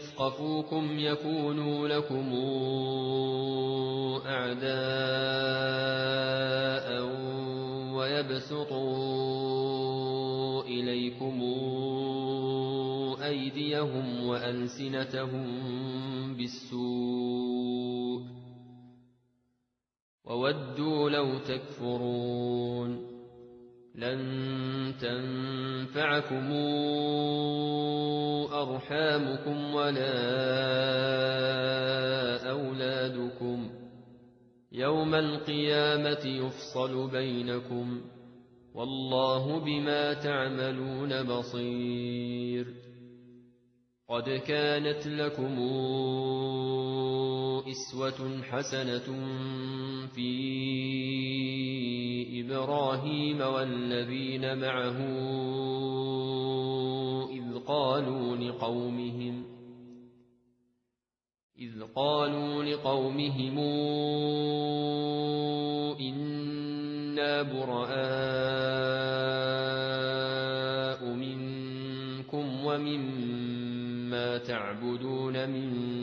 يثقفوكم يكونوا لكم أعداء ويبسطوا إليكم أيديهم وألسنتهم بالسوء وودوا لو تكفرون لن تنفعكم أرحامكم ولا أولادكم يوم القيامة يفصل بينكم والله بما تعملون بصير قد كانت لكم إسوة حسنة في إبراهيم والذين معه إذ قالوا لقومهم إذ قالوا لقومهم إنا براء منكم ومما تعبدون من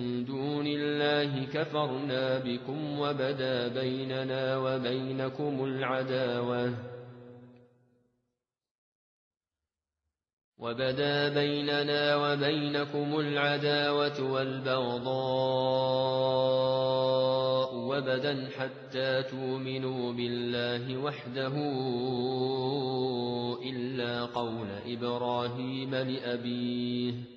الله كفرنا بكم وبدا بيننا وبينكم العداوة. وبدا بيننا وبينكم العداوة والبغضاء وبدا حتى تؤمنوا بالله وحده إلا قول إبراهيم لأبيه.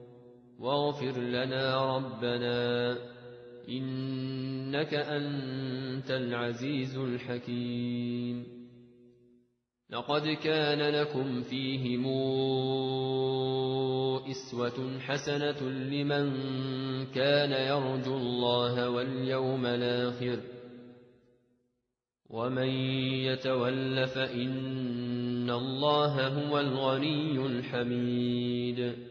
واغفر لنا ربنا إنك أنت العزيز الحكيم. لقد كان لكم فيهم إسوة حسنة لمن كان يرجو الله واليوم الآخر. ومن يتول فإن الله هو الغني الحميد.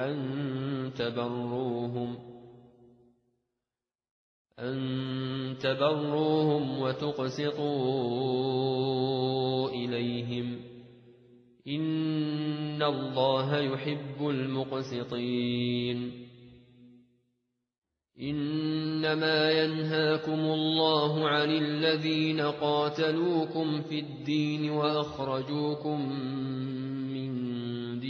أن تبروهم أن تبروهم وتقسطوا إليهم. إن الله يحب المقسطين. إنما ينهاكم الله عن الذين قاتلوكم في الدين وأخرجوكم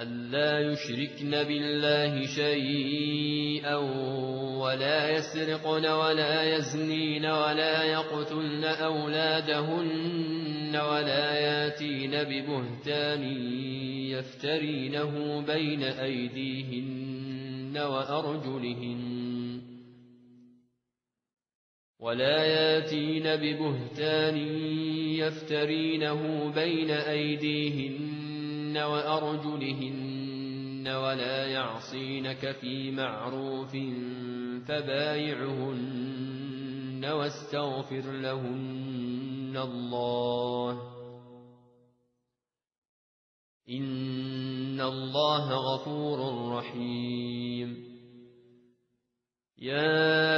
ألا يشركن بالله شيئا ولا يسرقن ولا يزنين ولا يقتلن أولادهن ولا ياتين ببهتان يفترينه بين أيديهن وأرجلهن ولا ياتين ببهتان يفترينه بين أيديهن وأرجلهن ولا يعصينك في معروف فبايعهن واستغفر لهن الله. إن الله غفور رحيم. يا